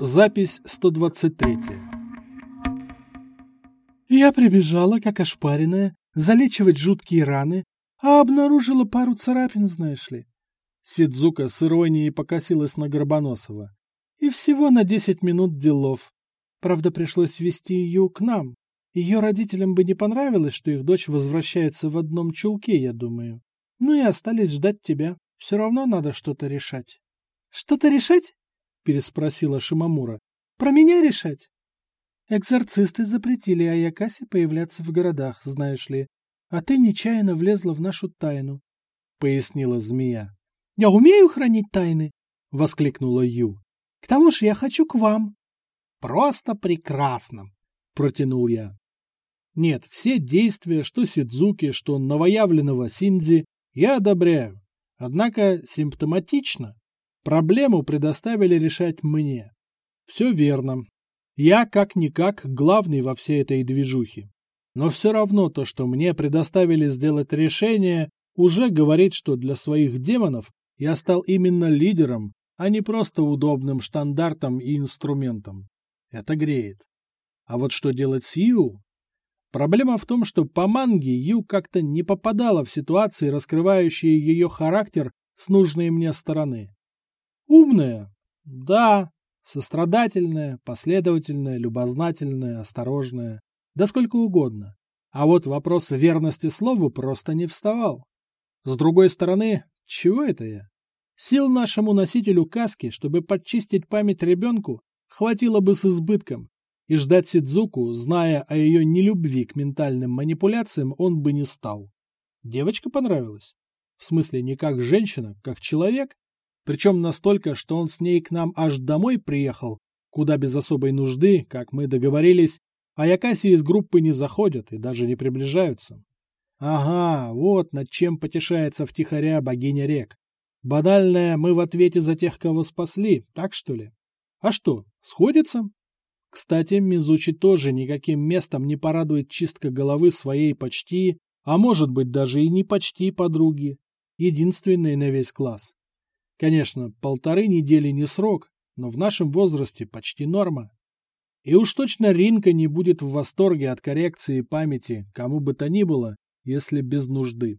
Запись 123. Я прибежала, как ошпаренная, залечивать жуткие раны, а обнаружила пару царапин, знаешь ли. Сидзука с иронией покосилась на Горбоносова. И всего на десять минут делов. Правда, пришлось вести ее к нам. Ее родителям бы не понравилось, что их дочь возвращается в одном чулке, я думаю. Ну и остались ждать тебя. Все равно надо что-то решать. — Что-то решать? — переспросила Шимамура. — Про меня решать? Экзорцисты запретили Аякасе появляться в городах, знаешь ли. А ты нечаянно влезла в нашу тайну, — пояснила змея. — Я умею хранить тайны, — воскликнула Ю. — К тому же я хочу к вам. — Просто прекрасно, — протянул я. Нет, все действия, что Сидзуки, что новоявленного Синдзи, я одобряю. Однако симптоматично. Проблему предоставили решать мне. Все верно. Я как-никак главный во всей этой движухе. Но все равно то, что мне предоставили сделать решение, уже говорит, что для своих демонов я стал именно лидером, а не просто удобным штандартом и инструментом. Это греет. А вот что делать с Ю? Проблема в том, что по манге Ю как-то не попадала в ситуации, раскрывающие ее характер с нужной мне стороны. Умная? Да. Сострадательная, последовательная, любознательная, осторожная. Да сколько угодно. А вот вопрос верности слову просто не вставал. С другой стороны, чего это я? Сил нашему носителю каски, чтобы подчистить память ребенку, хватило бы с избытком, и ждать Сидзуку, зная о ее нелюбви к ментальным манипуляциям, он бы не стал. Девочка понравилась. В смысле, не как женщина, как человек. Причем настолько, что он с ней к нам аж домой приехал, куда без особой нужды, как мы договорились, а Якаси из группы не заходят и даже не приближаются. Ага, вот над чем потешается втихаря богиня рек. Банальная «мы в ответе за тех, кого спасли», так что ли? А что, сходится? Кстати, Мизучи тоже никаким местом не порадует чистка головы своей почти, а может быть даже и не почти подруги, единственной на весь класс. Конечно, полторы недели не срок, но в нашем возрасте почти норма. И уж точно Ринка не будет в восторге от коррекции памяти кому бы то ни было, если без нужды.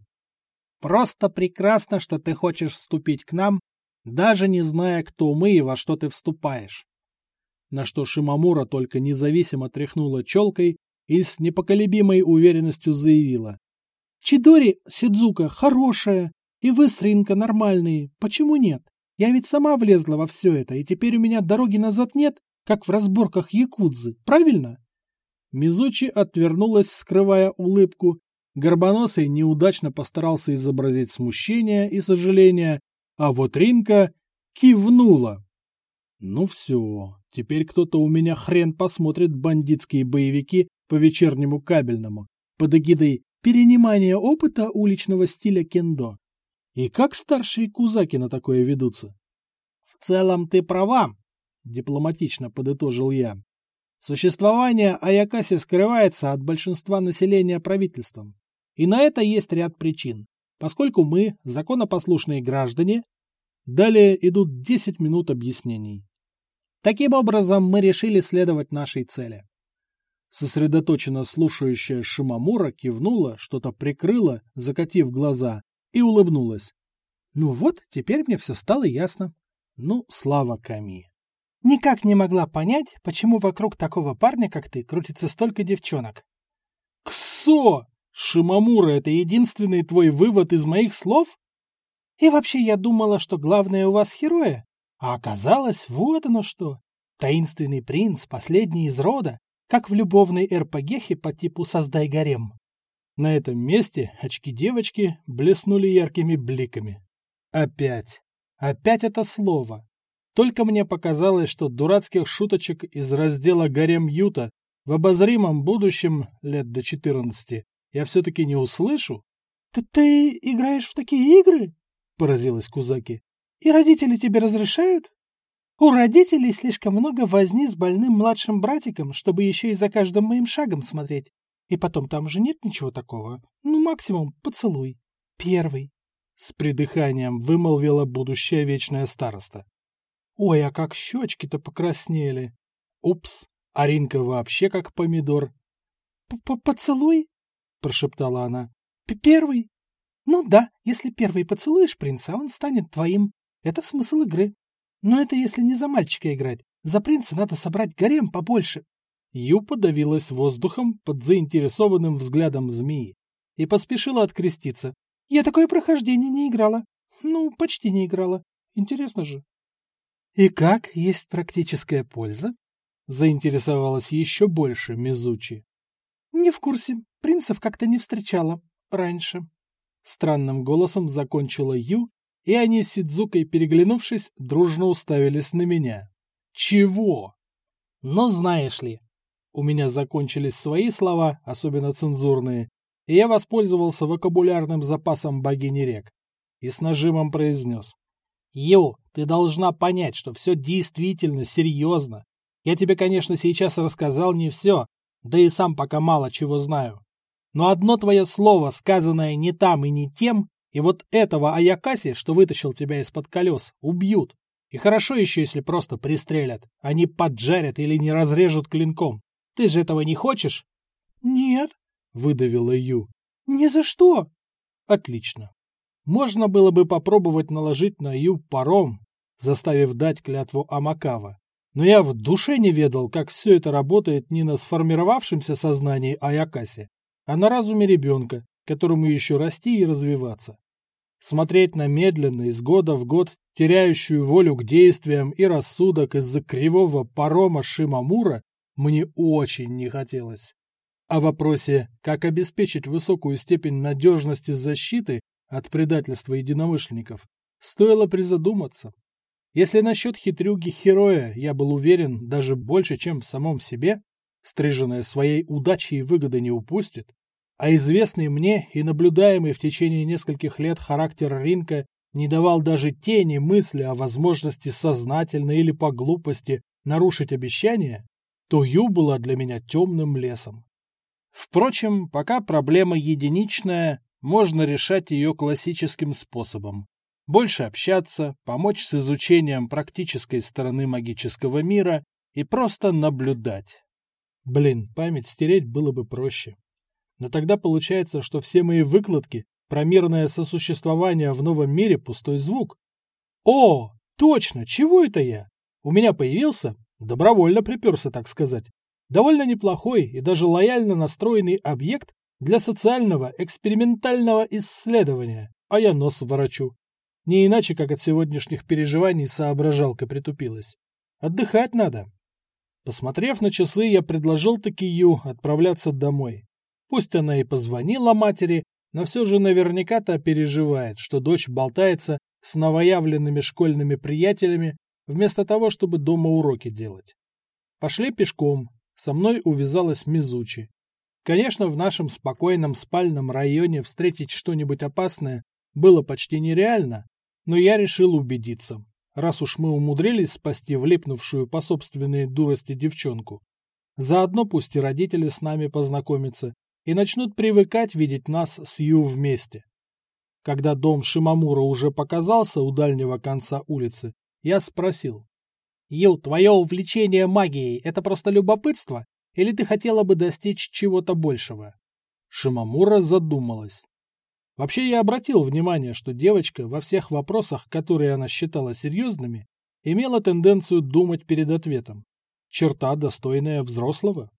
Просто прекрасно, что ты хочешь вступить к нам, даже не зная, кто мы и во что ты вступаешь на что Шимамура только независимо тряхнула челкой и с непоколебимой уверенностью заявила. «Чидори, Сидзука, хорошая, и вы с Ринко нормальные, почему нет? Я ведь сама влезла во все это, и теперь у меня дороги назад нет, как в разборках якудзы, правильно?» Мизучи отвернулась, скрывая улыбку. Горбоносый неудачно постарался изобразить смущение и сожаление, а вот Ринка кивнула. Ну все, теперь кто-то у меня хрен посмотрит бандитские боевики по вечернему кабельному под эгидой перенимания опыта уличного стиля кендо. И как старшие кузаки на такое ведутся? В целом ты права, дипломатично подытожил я. Существование Аякаси скрывается от большинства населения правительством. И на это есть ряд причин. Поскольку мы, законопослушные граждане, далее идут 10 минут объяснений. Таким образом, мы решили следовать нашей цели. Сосредоточенно слушающая Шимамура кивнула, что-то прикрыла, закатив глаза, и улыбнулась. Ну вот, теперь мне все стало ясно. Ну, слава Ками. Никак не могла понять, почему вокруг такого парня, как ты, крутится столько девчонок. Ксо! Шимамура, это единственный твой вывод из моих слов? И вообще я думала, что главное у вас героя, а оказалось, вот оно что. Таинственный принц, последний из рода, как в любовной РПГхе по типу «Создай гарем». На этом месте очки девочки блеснули яркими бликами. Опять. Опять это слово. Только мне показалось, что дурацких шуточек из раздела «Гарем Юта» в обозримом будущем, лет до четырнадцати, я все-таки не услышу. — Ты, ты играешь в такие игры? — поразилась Кузаки. И родители тебе разрешают? У родителей слишком много возни с больным младшим братиком, чтобы еще и за каждым моим шагом смотреть. И потом там же нет ничего такого. Ну, максимум поцелуй. Первый. С придыханием вымолвила будущая вечная староста. Ой, а как щечки-то покраснели. Упс, Аринка вообще как помидор. «Поцелуй?» — прошептала она. «Первый?» «Ну да, если первый поцелуешь принца, он станет твоим. Это смысл игры. Но это если не за мальчика играть. За принца надо собрать гарем побольше». Ю подавилась воздухом под заинтересованным взглядом змеи и поспешила откреститься. «Я такое прохождение не играла. Ну, почти не играла. Интересно же». «И как? Есть практическая польза?» Заинтересовалась еще больше Мизучи. «Не в курсе. Принцев как-то не встречала. Раньше». Странным голосом закончила Ю, и они с Сидзукой, переглянувшись, дружно уставились на меня. «Чего?» «Ну, знаешь ли». У меня закончились свои слова, особенно цензурные, и я воспользовался вокабулярным запасом богини рек и с нажимом произнес. «Ю, ты должна понять, что все действительно серьезно. Я тебе, конечно, сейчас рассказал не все, да и сам пока мало чего знаю. Но одно твое слово, сказанное не там и не тем, и вот этого Аякаси, что вытащил тебя из-под колес, убьют. И хорошо еще, если просто пристрелят, а не поджарят или не разрежут клинком. Ты же этого не хочешь? — Нет, — выдавила Ю. — Ни за что. — Отлично. Можно было бы попробовать наложить на Ю паром, заставив дать клятву Амакава. Но я в душе не ведал, как все это работает не на сформировавшемся сознании Аякаси, а на разуме ребенка, которому еще расти и развиваться. Смотреть на медленно, из года в год, теряющую волю к действиям и рассудок из-за кривого парома Шимамура мне очень не хотелось. О вопросе, как обеспечить высокую степень надежности защиты от предательства единомышленников, стоило призадуматься. Если насчет хитрюги Хероя я был уверен даже больше, чем в самом себе, стриженная своей удачи и выгоды не упустит, а известный мне и наблюдаемый в течение нескольких лет характер Ринка не давал даже тени мысли о возможности сознательно или по глупости нарушить обещание, то Ю была для меня темным лесом. Впрочем, пока проблема единичная, можно решать ее классическим способом больше общаться, помочь с изучением практической стороны магического мира и просто наблюдать. Блин, память стереть было бы проще. Но тогда получается, что все мои выкладки про мирное сосуществование в новом мире пустой звук. О, точно, чего это я? У меня появился, добровольно приперся, так сказать, довольно неплохой и даже лояльно настроенный объект для социального экспериментального исследования, а я нос ворочу. Не иначе, как от сегодняшних переживаний соображалка притупилась. Отдыхать надо. Посмотрев на часы, я предложил Такию отправляться домой. Пусть она и позвонила матери, но все же наверняка-то переживает, что дочь болтается с новоявленными школьными приятелями, вместо того, чтобы дома уроки делать. Пошли пешком. Со мной увязалась Мизучи. Конечно, в нашем спокойном спальном районе встретить что-нибудь опасное было почти нереально, но я решил убедиться, раз уж мы умудрились спасти влипнувшую по собственной дурости девчонку. Заодно пусть и родители с нами познакомятся и начнут привыкать видеть нас с Ю вместе. Когда дом Шимамура уже показался у дальнего конца улицы, я спросил. «Ю, твое увлечение магией — это просто любопытство? Или ты хотела бы достичь чего-то большего?» Шимамура задумалась. Вообще я обратил внимание, что девочка во всех вопросах, которые она считала серьезными, имела тенденцию думать перед ответом. Черта, достойная взрослого.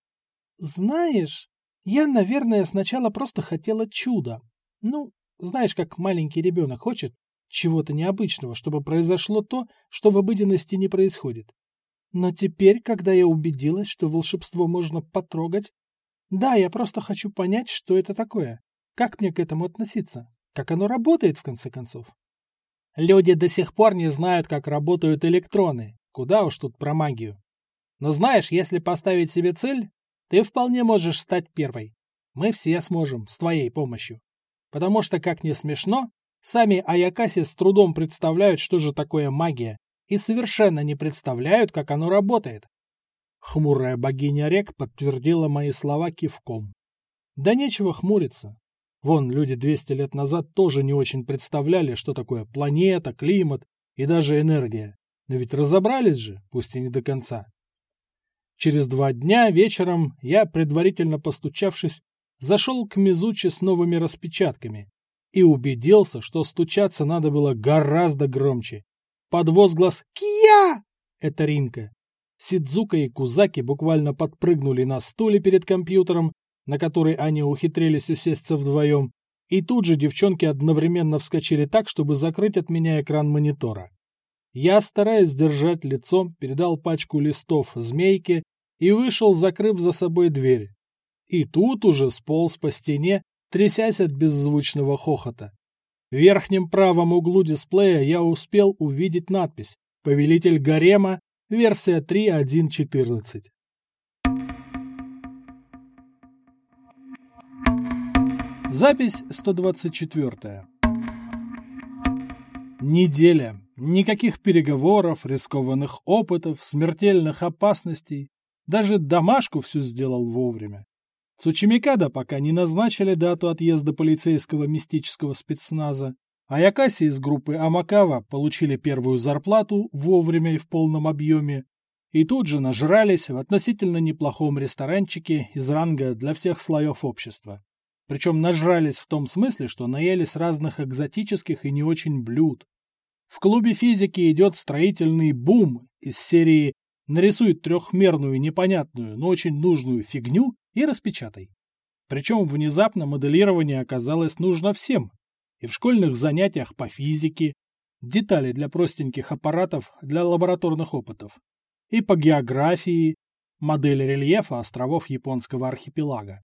Знаешь, я, наверное, сначала просто хотела чуда. Ну, знаешь, как маленький ребенок хочет чего-то необычного, чтобы произошло то, что в обыденности не происходит. Но теперь, когда я убедилась, что волшебство можно потрогать, да, я просто хочу понять, что это такое. Как мне к этому относиться? Как оно работает, в конце концов? Люди до сих пор не знают, как работают электроны. Куда уж тут про магию. Но знаешь, если поставить себе цель, ты вполне можешь стать первой. Мы все сможем, с твоей помощью. Потому что, как не смешно, сами Аякаси с трудом представляют, что же такое магия, и совершенно не представляют, как оно работает. Хмурая богиня рек подтвердила мои слова кивком. Да нечего хмуриться. Вон, люди 200 лет назад тоже не очень представляли, что такое планета, климат и даже энергия. Но ведь разобрались же, пусть и не до конца. Через два дня вечером я, предварительно постучавшись, зашел к Мизучи с новыми распечатками и убедился, что стучаться надо было гораздо громче. Под возглас «Кия!» — это Ринка. Сидзука и Кузаки буквально подпрыгнули на стуле перед компьютером, на который они ухитрились усесться вдвоем, и тут же девчонки одновременно вскочили так, чтобы закрыть от меня экран монитора. Я, стараясь сдержать лицо, передал пачку листов змейке и вышел, закрыв за собой дверь. И тут уже сполз по стене, трясясь от беззвучного хохота. В верхнем правом углу дисплея я успел увидеть надпись «Повелитель Гарема, версия 3.1.14». Запись 124. Неделя. Никаких переговоров, рискованных опытов, смертельных опасностей. Даже домашку всю сделал вовремя. Цучимикада пока не назначили дату отъезда полицейского мистического спецназа, а Якаси из группы Амакава получили первую зарплату вовремя и в полном объеме, и тут же нажрались в относительно неплохом ресторанчике из ранга для всех слоев общества. Причем нажрались в том смысле, что наелись разных экзотических и не очень блюд. В клубе физики идет строительный бум из серии «Нарисуй трехмерную непонятную, но очень нужную фигню и распечатай». Причем внезапно моделирование оказалось нужно всем. И в школьных занятиях по физике, детали для простеньких аппаратов для лабораторных опытов, и по географии, модель рельефа островов японского архипелага.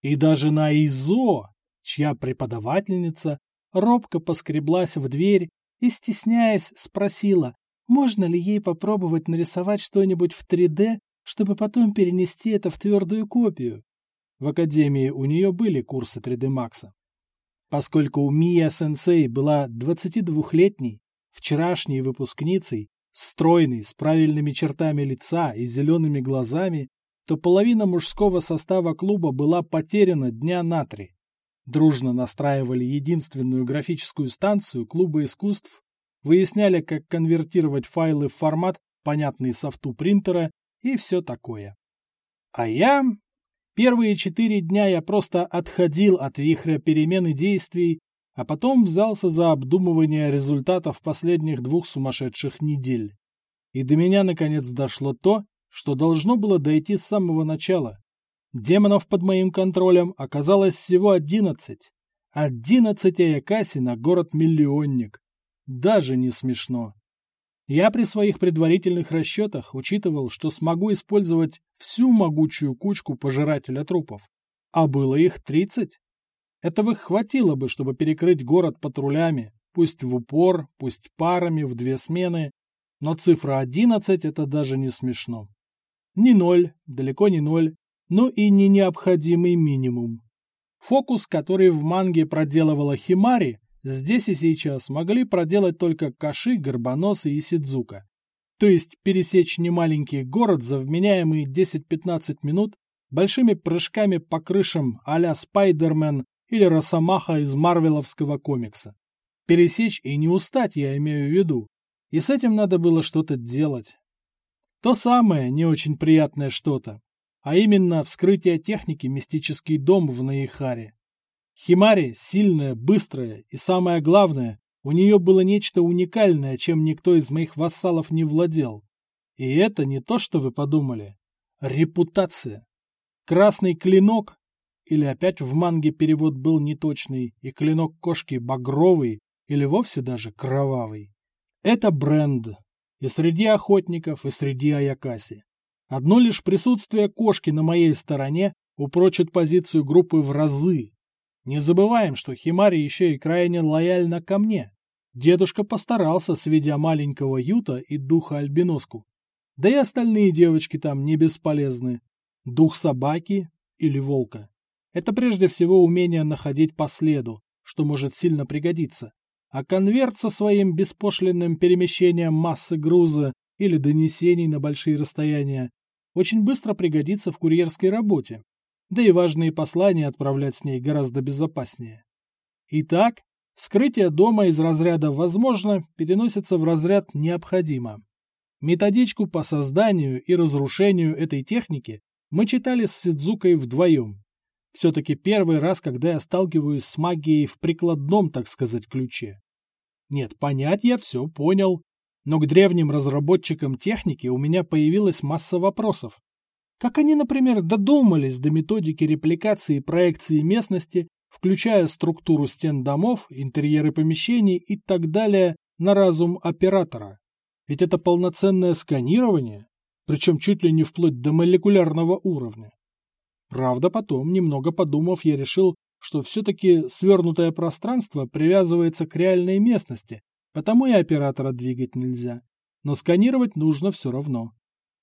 И даже на ИЗО, чья преподавательница робко поскреблась в дверь и, стесняясь, спросила, можно ли ей попробовать нарисовать что-нибудь в 3D, чтобы потом перенести это в твердую копию. В академии у нее были курсы 3D Max. Поскольку у Мия Сенсей была 22-летней, вчерашней выпускницей, стройной, с правильными чертами лица и зелеными глазами, то половина мужского состава клуба была потеряна дня на три. Дружно настраивали единственную графическую станцию клуба искусств, выясняли, как конвертировать файлы в формат, понятный софту принтера, и все такое. А я... Первые четыре дня я просто отходил от вихря перемены действий, а потом взялся за обдумывание результатов последних двух сумасшедших недель. И до меня наконец дошло то, что должно было дойти с самого начала. Демонов под моим контролем оказалось всего одиннадцать. Одиннадцать Аякаси на город-миллионник. Даже не смешно. Я при своих предварительных расчетах учитывал, что смогу использовать всю могучую кучку пожирателя трупов. А было их тридцать. Этого хватило бы, чтобы перекрыть город патрулями, пусть в упор, пусть парами, в две смены. Но цифра одиннадцать — это даже не смешно. Не ноль, далеко не ноль, но и не необходимый минимум. Фокус, который в манге проделывала Химари, здесь и сейчас могли проделать только Каши, Горбоносы и Сидзука. То есть пересечь немаленький город за вменяемые 10-15 минут большими прыжками по крышам а-ля Спайдермен или Росомаха из марвеловского комикса. Пересечь и не устать, я имею в виду. И с этим надо было что-то делать. То самое не очень приятное что-то, а именно вскрытие техники «Мистический дом» в Наихаре. Химари сильная, быстрая и, самое главное, у нее было нечто уникальное, чем никто из моих вассалов не владел. И это не то, что вы подумали. Репутация. Красный клинок, или опять в манге перевод был неточный, и клинок кошки багровый, или вовсе даже кровавый. Это бренд, и среди охотников, и среди Аякаси. Одно лишь присутствие кошки на моей стороне упрочит позицию группы в разы. Не забываем, что Химари еще и крайне лояльна ко мне. Дедушка постарался, сведя маленького Юта и духа Альбиноску. Да и остальные девочки там не бесполезны. Дух собаки или волка. Это прежде всего умение находить по следу, что может сильно пригодиться а конверт со своим беспошлинным перемещением массы груза или донесений на большие расстояния очень быстро пригодится в курьерской работе, да и важные послания отправлять с ней гораздо безопаснее. Итак, скрытие дома из разряда «возможно» переносится в разряд «необходимо». Методичку по созданию и разрушению этой техники мы читали с Сидзукой вдвоем. Все-таки первый раз, когда я сталкиваюсь с магией в прикладном, так сказать, ключе. Нет, понять я все понял, но к древним разработчикам техники у меня появилась масса вопросов. Как они, например, додумались до методики репликации и проекции местности, включая структуру стен домов, интерьеры помещений и так далее, на разум оператора? Ведь это полноценное сканирование, причем чуть ли не вплоть до молекулярного уровня. Правда, потом, немного подумав, я решил, что все-таки свернутое пространство привязывается к реальной местности, потому и оператора двигать нельзя. Но сканировать нужно все равно.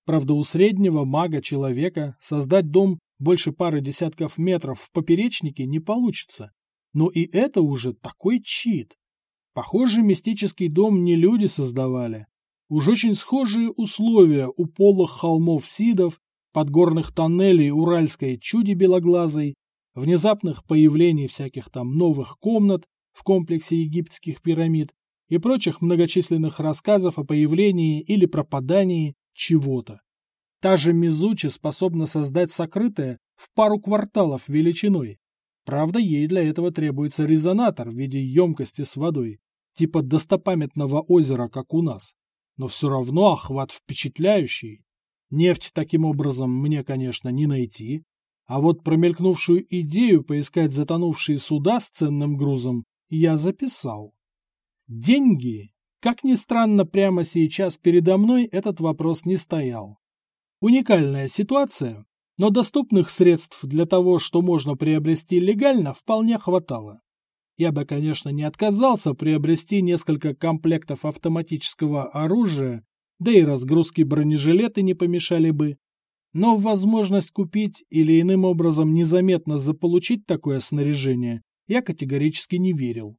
Правда, у среднего мага-человека создать дом больше пары десятков метров в поперечнике не получится. Но и это уже такой чит. Похоже, мистический дом не люди создавали. Уж очень схожие условия у полых холмов Сидов, подгорных тоннелей Уральской чуди белоглазой, внезапных появлений всяких там новых комнат в комплексе египетских пирамид и прочих многочисленных рассказов о появлении или пропадании чего-то. Та же Мизучи способна создать сокрытое в пару кварталов величиной. Правда, ей для этого требуется резонатор в виде емкости с водой, типа достопамятного озера, как у нас. Но все равно охват впечатляющий. Нефть таким образом мне, конечно, не найти, а вот промелькнувшую идею поискать затонувшие суда с ценным грузом я записал. Деньги. Как ни странно, прямо сейчас передо мной этот вопрос не стоял. Уникальная ситуация, но доступных средств для того, что можно приобрести легально, вполне хватало. Я бы, конечно, не отказался приобрести несколько комплектов автоматического оружия, да и разгрузки бронежилеты не помешали бы. Но возможность купить или иным образом незаметно заполучить такое снаряжение я категорически не верил.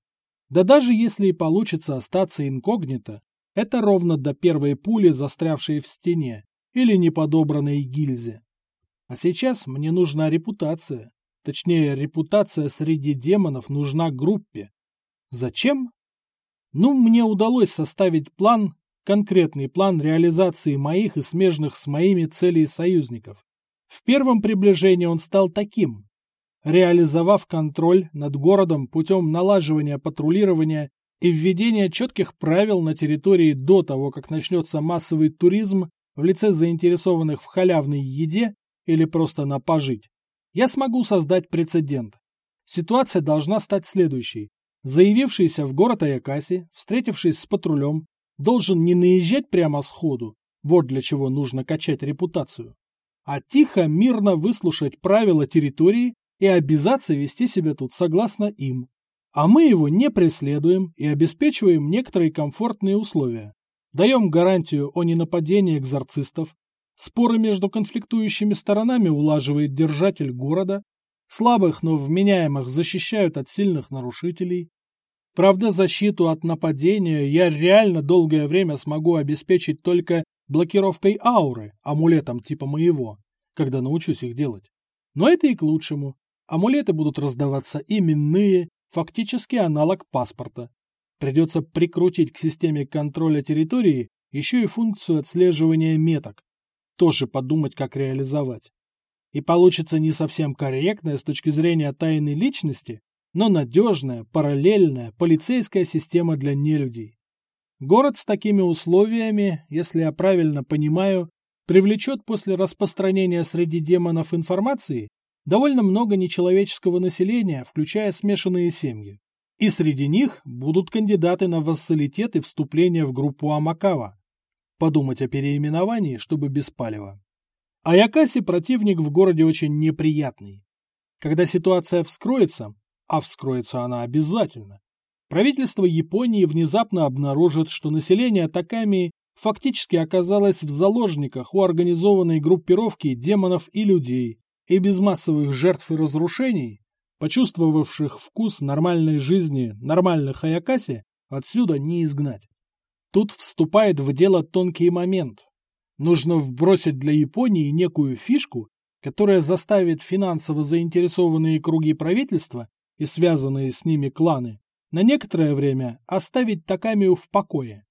Да даже если и получится остаться инкогнито, это ровно до первой пули, застрявшей в стене, или неподобранной гильзе. А сейчас мне нужна репутация. Точнее, репутация среди демонов нужна группе. Зачем? Ну, мне удалось составить план, конкретный план реализации моих и смежных с моими целей союзников. В первом приближении он стал таким реализовав контроль над городом путем налаживания патрулирования и введения четких правил на территории до того, как начнется массовый туризм в лице заинтересованных в халявной еде или просто на пожить, я смогу создать прецедент. Ситуация должна стать следующей. Заявившийся в город Аякаси, встретившись с патрулем, должен не наезжать прямо сходу, вот для чего нужно качать репутацию, а тихо, мирно выслушать правила территории и обязаться вести себя тут согласно им. А мы его не преследуем и обеспечиваем некоторые комфортные условия. Даем гарантию о ненападении экзорцистов. Споры между конфликтующими сторонами улаживает держатель города. Слабых, но вменяемых защищают от сильных нарушителей. Правда, защиту от нападения я реально долгое время смогу обеспечить только блокировкой ауры, амулетом типа моего, когда научусь их делать. Но это и к лучшему. Амулеты будут раздаваться именные, фактически аналог паспорта. Придется прикрутить к системе контроля территории еще и функцию отслеживания меток. Тоже подумать, как реализовать. И получится не совсем корректная с точки зрения тайной личности, но надежная, параллельная полицейская система для нелюдей. Город с такими условиями, если я правильно понимаю, привлечет после распространения среди демонов информации довольно много нечеловеческого населения, включая смешанные семьи. И среди них будут кандидаты на вассалитет и вступление в группу Амакава. Подумать о переименовании, чтобы без палева. Аякаси противник в городе очень неприятный. Когда ситуация вскроется, а вскроется она обязательно, правительство Японии внезапно обнаружит, что население Таками фактически оказалось в заложниках у организованной группировки демонов и людей, и без массовых жертв и разрушений, почувствовавших вкус нормальной жизни нормальных Аякаси, отсюда не изгнать. Тут вступает в дело тонкий момент. Нужно вбросить для Японии некую фишку, которая заставит финансово заинтересованные круги правительства и связанные с ними кланы на некоторое время оставить Такамию в покое.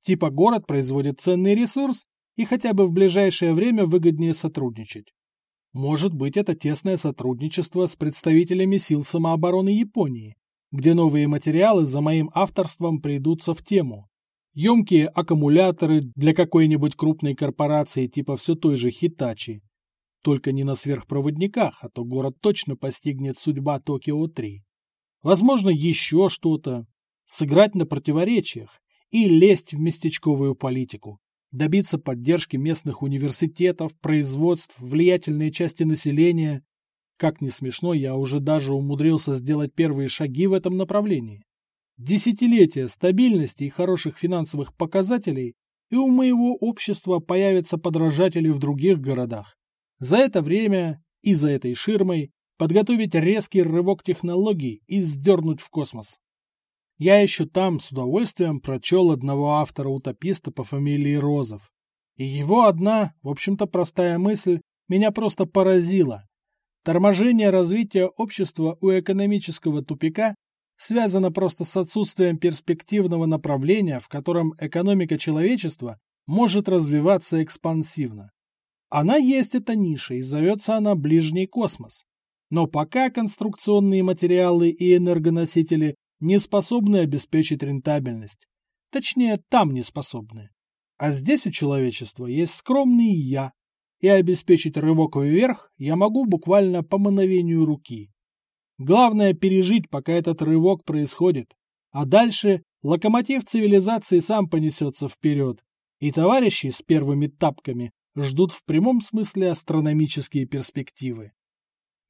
Типа город производит ценный ресурс, и хотя бы в ближайшее время выгоднее сотрудничать. Может быть, это тесное сотрудничество с представителями сил самообороны Японии, где новые материалы за моим авторством придутся в тему. Емкие аккумуляторы для какой-нибудь крупной корпорации типа все той же Хитачи. Только не на сверхпроводниках, а то город точно постигнет судьба Токио-3. Возможно, еще что-то. Сыграть на противоречиях и лезть в местечковую политику добиться поддержки местных университетов, производств, влиятельной части населения. Как ни смешно, я уже даже умудрился сделать первые шаги в этом направлении. Десятилетия стабильности и хороших финансовых показателей, и у моего общества появятся подражатели в других городах. За это время и за этой ширмой подготовить резкий рывок технологий и сдернуть в космос. Я еще там с удовольствием прочел одного автора-утописта по фамилии Розов. И его одна, в общем-то простая мысль, меня просто поразила. Торможение развития общества у экономического тупика связано просто с отсутствием перспективного направления, в котором экономика человечества может развиваться экспансивно. Она есть эта ниша, и зовется она ближний космос. Но пока конструкционные материалы и энергоносители не способны обеспечить рентабельность. Точнее, там не способны. А здесь у человечества есть скромный «я», и обеспечить рывок вверх я могу буквально по мановению руки. Главное пережить, пока этот рывок происходит, а дальше локомотив цивилизации сам понесется вперед, и товарищи с первыми тапками ждут в прямом смысле астрономические перспективы.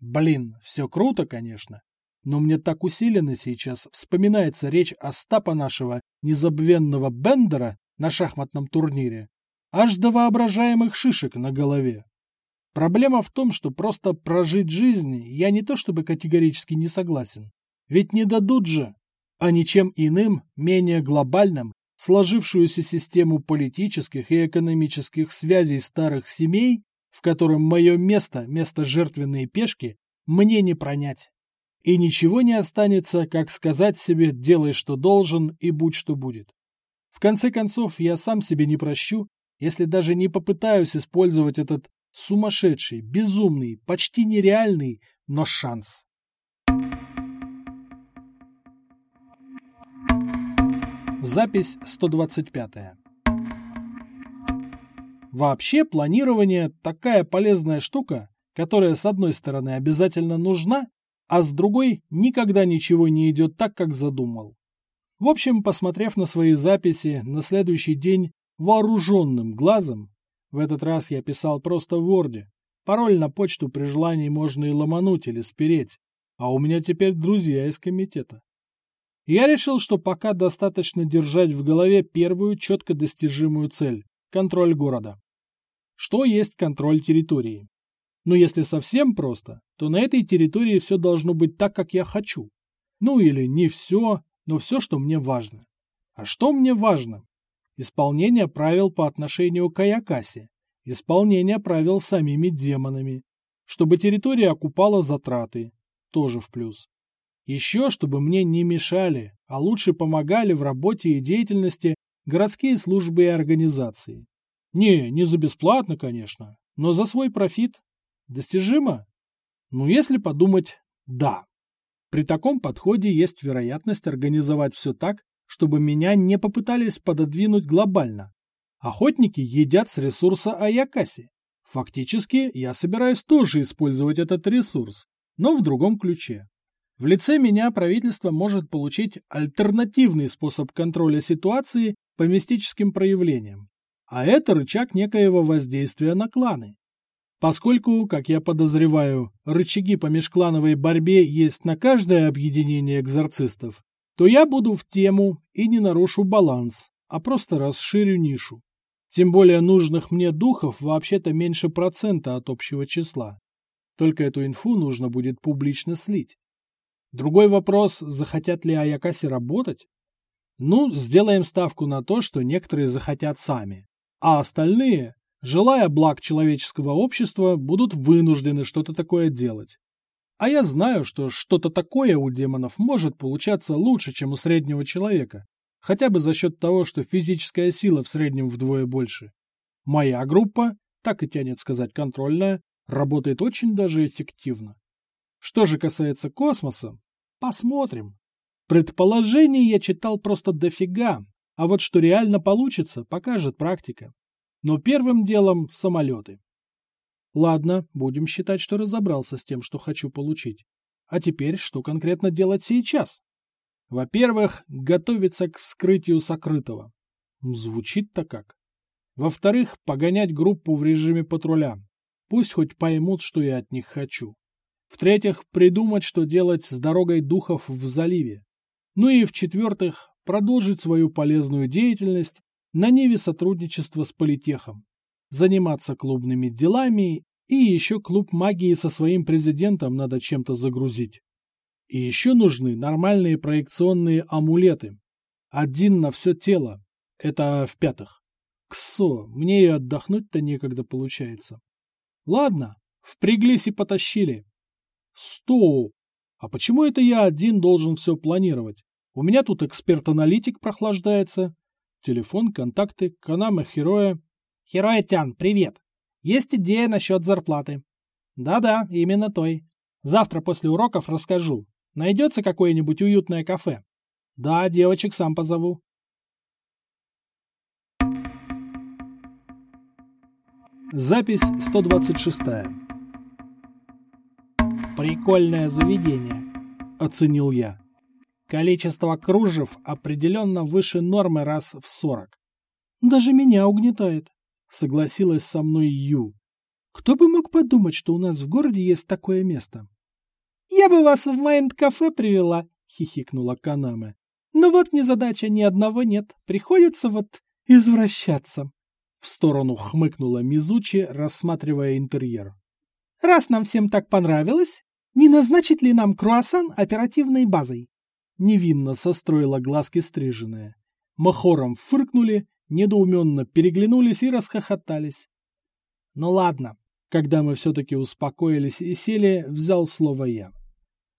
Блин, все круто, конечно, но мне так усиленно сейчас вспоминается речь Остапа нашего незабвенного Бендера на шахматном турнире, аж до воображаемых шишек на голове. Проблема в том, что просто прожить жизнь я не то чтобы категорически не согласен. Ведь не дадут же, а ничем иным, менее глобальным, сложившуюся систему политических и экономических связей старых семей, в котором мое место, место жертвенной пешки, мне не пронять и ничего не останется, как сказать себе «делай, что должен, и будь, что будет». В конце концов, я сам себе не прощу, если даже не попытаюсь использовать этот сумасшедший, безумный, почти нереальный, но шанс. Запись 125. Вообще, планирование – такая полезная штука, которая, с одной стороны, обязательно нужна, а с другой никогда ничего не идет так, как задумал. В общем, посмотрев на свои записи на следующий день вооруженным глазом, в этот раз я писал просто в Ворде, пароль на почту при желании можно и ломануть или спереть, а у меня теперь друзья из комитета. Я решил, что пока достаточно держать в голове первую четко достижимую цель – контроль города. Что есть контроль территории? Но если совсем просто, то на этой территории все должно быть так, как я хочу. Ну или не все, но все, что мне важно. А что мне важно? Исполнение правил по отношению к Аякасе, исполнение правил самими демонами, чтобы территория окупала затраты, тоже в плюс. Еще, чтобы мне не мешали, а лучше помогали в работе и деятельности городские службы и организации. Не, не за бесплатно, конечно, но за свой профит. Достижимо? Ну, если подумать, да. При таком подходе есть вероятность организовать все так, чтобы меня не попытались пододвинуть глобально. Охотники едят с ресурса Аякаси. Фактически, я собираюсь тоже использовать этот ресурс, но в другом ключе. В лице меня правительство может получить альтернативный способ контроля ситуации по мистическим проявлениям. А это рычаг некоего воздействия на кланы. Поскольку, как я подозреваю, рычаги по межклановой борьбе есть на каждое объединение экзорцистов, то я буду в тему и не нарушу баланс, а просто расширю нишу. Тем более нужных мне духов вообще-то меньше процента от общего числа. Только эту инфу нужно будет публично слить. Другой вопрос, захотят ли Аякаси работать? Ну, сделаем ставку на то, что некоторые захотят сами, а остальные желая благ человеческого общества, будут вынуждены что-то такое делать. А я знаю, что что-то такое у демонов может получаться лучше, чем у среднего человека, Хотя бы за счет того, что физическая сила в среднем вдвое больше. Моя группа, так и тянет сказать контрольная, работает очень даже эффективно. Что же касается космоса, посмотрим. Предположений я читал просто дофига, а вот что реально получится, покажет практика. Но первым делом самолеты. Ладно, будем считать, что разобрался с тем, что хочу получить. А теперь, что конкретно делать сейчас? Во-первых, готовиться к вскрытию сокрытого. Звучит-то как. Во-вторых, погонять группу в режиме патруля. Пусть хоть поймут, что я от них хочу. В-третьих, придумать, что делать с дорогой духов в заливе. Ну и в-четвертых, продолжить свою полезную деятельность на ниве сотрудничества с политехом. Заниматься клубными делами и еще клуб магии со своим президентом надо чем-то загрузить. И еще нужны нормальные проекционные амулеты. Один на все тело. Это в-пятых. Ксо, мне и отдохнуть-то некогда получается. Ладно, впряглись и потащили. Стоп! А почему это я один должен все планировать? У меня тут эксперт-аналитик прохлаждается. Телефон, контакты, Канама Хероя. Хероя Тян, привет. Есть идея насчет зарплаты. Да-да, именно той. Завтра после уроков расскажу. Найдется какое-нибудь уютное кафе? Да, девочек сам позову. Запись 126. Прикольное заведение, оценил я. Количество кружев определенно выше нормы раз в сорок. Даже меня угнетает, согласилась со мной Ю. Кто бы мог подумать, что у нас в городе есть такое место? Я бы вас в Майнд-кафе привела, хихикнула Канаме. Но вот незадача ни одного нет. Приходится вот извращаться. В сторону хмыкнула Мизучи, рассматривая интерьер. Раз нам всем так понравилось, не назначить ли нам круассан оперативной базой? Невинно состроила глазки стриженная. Махором фыркнули, недоуменно переглянулись и расхохотались. Ну ладно, когда мы все-таки успокоились и сели, взял слово я.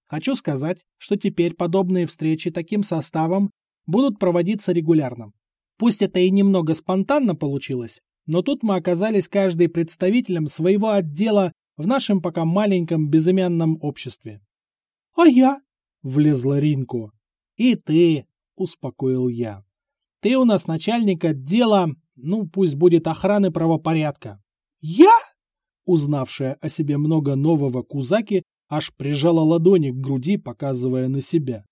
Хочу сказать, что теперь подобные встречи таким составом будут проводиться регулярно. Пусть это и немного спонтанно получилось, но тут мы оказались каждый представителем своего отдела в нашем пока маленьком безымянном обществе. — А я? Влезла Ринко. «И ты», — успокоил я. «Ты у нас начальник отдела, ну, пусть будет охраны правопорядка». «Я?» Узнавшая о себе много нового Кузаки аж прижала ладони к груди, показывая на себя.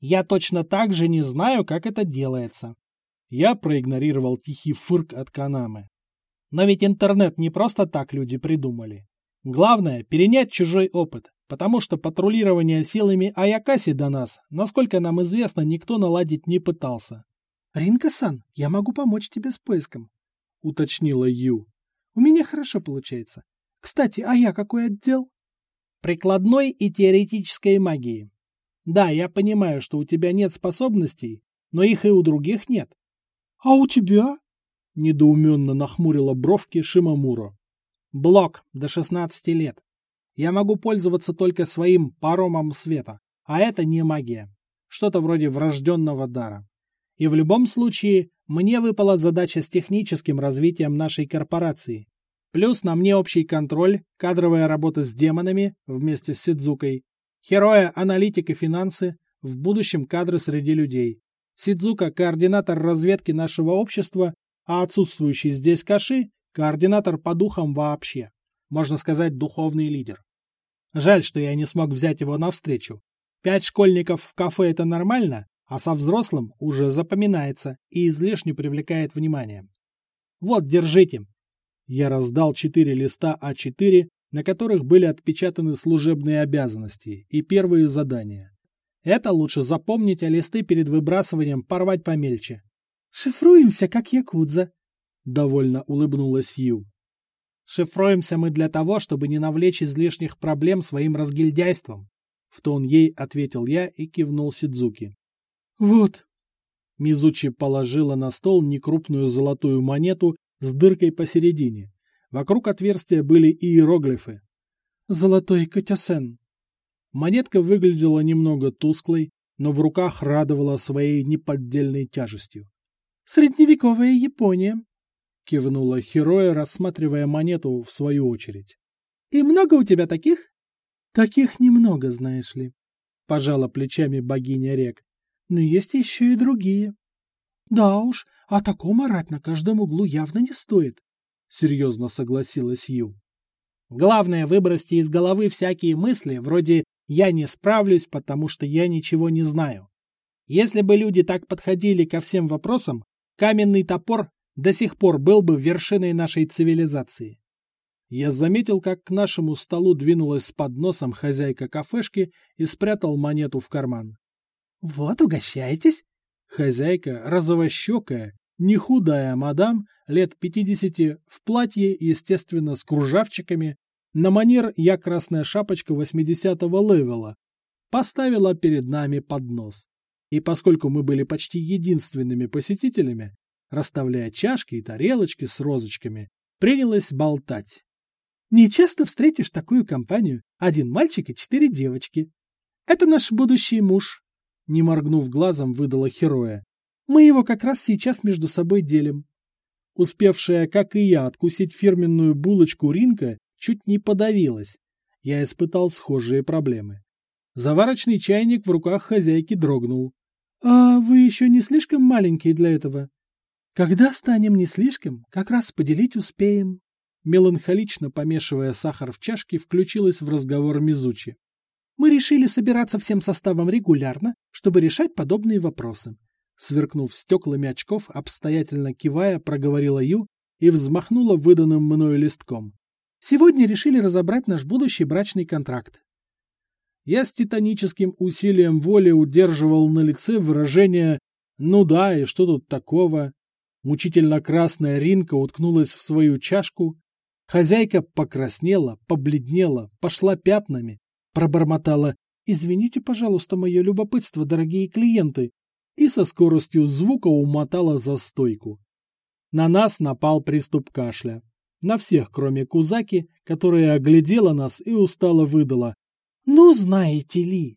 «Я точно так же не знаю, как это делается». Я проигнорировал тихий фырк от Канамы. Но ведь интернет не просто так люди придумали. Главное – перенять чужой опыт потому что патрулирование силами Аякаси до нас, насколько нам известно, никто наладить не пытался. «Ринка-сан, я могу помочь тебе с поиском», — уточнила Ю. «У меня хорошо получается. Кстати, а я какой отдел?» «Прикладной и теоретической магии. Да, я понимаю, что у тебя нет способностей, но их и у других нет». «А у тебя?» — недоуменно нахмурила бровки Шимамуро. «Блок до 16 лет я могу пользоваться только своим паромом света, а это не магия. Что-то вроде врожденного дара. И в любом случае, мне выпала задача с техническим развитием нашей корпорации. Плюс на мне общий контроль, кадровая работа с демонами вместе с Сидзукой, Хероя, аналитик и финансы, в будущем кадры среди людей. Сидзука – координатор разведки нашего общества, а отсутствующий здесь Каши – координатор по духам вообще. Можно сказать, духовный лидер. Жаль, что я не смог взять его навстречу. Пять школьников в кафе – это нормально, а со взрослым уже запоминается и излишне привлекает внимание. Вот, держите. Я раздал четыре листа А4, на которых были отпечатаны служебные обязанности и первые задания. Это лучше запомнить, а листы перед выбрасыванием порвать помельче. «Шифруемся, как якудза», — довольно улыбнулась Ю. Шифруемся мы для того, чтобы не навлечь излишних проблем своим разгильдяйством. В тон ей ответил я и кивнул Сидзуки. Вот. Мизучи положила на стол некрупную золотую монету с дыркой посередине. Вокруг отверстия были иероглифы. Золотой котясен. Монетка выглядела немного тусклой, но в руках радовала своей неподдельной тяжестью. «Средневековая Япония», — кивнула Хероя, рассматривая монету в свою очередь. «И много у тебя таких?» «Таких немного, знаешь ли», — пожала плечами богиня рек. «Но есть еще и другие». «Да уж, о таком орать на каждом углу явно не стоит», — серьезно согласилась Ю. «Главное, выбросьте из головы всякие мысли, вроде «я не справлюсь, потому что я ничего не знаю». Если бы люди так подходили ко всем вопросам, каменный топор до сих пор был бы вершиной нашей цивилизации. Я заметил, как к нашему столу двинулась с подносом хозяйка кафешки и спрятал монету в карман. «Вот, угощайтесь!» Хозяйка, розовощекая, не худая мадам, лет пятидесяти, в платье, естественно, с кружавчиками, на манер «Я красная шапочка» восьмидесятого левела, поставила перед нами поднос. И поскольку мы были почти единственными посетителями, расставляя чашки и тарелочки с розочками, принялась болтать. Не часто встретишь такую компанию. Один мальчик и четыре девочки. Это наш будущий муж. Не моргнув глазом, выдала Хероя. Мы его как раз сейчас между собой делим. Успевшая, как и я, откусить фирменную булочку Ринка, чуть не подавилась. Я испытал схожие проблемы. Заварочный чайник в руках хозяйки дрогнул. — А вы еще не слишком маленький для этого? — Когда станем не слишком, как раз поделить успеем меланхолично помешивая сахар в чашке, включилась в разговор Мизучи. «Мы решили собираться всем составом регулярно, чтобы решать подобные вопросы». Сверкнув стеклами очков, обстоятельно кивая, проговорила Ю и взмахнула выданным мною листком. «Сегодня решили разобрать наш будущий брачный контракт». Я с титаническим усилием воли удерживал на лице выражение «ну да, и что тут такого?» Мучительно красная Ринка уткнулась в свою чашку, Хозяйка покраснела, побледнела, пошла пятнами, пробормотала «Извините, пожалуйста, мое любопытство, дорогие клиенты», и со скоростью звука умотала за стойку. На нас напал приступ кашля. На всех, кроме Кузаки, которая оглядела нас и устало выдала. «Ну, знаете ли...»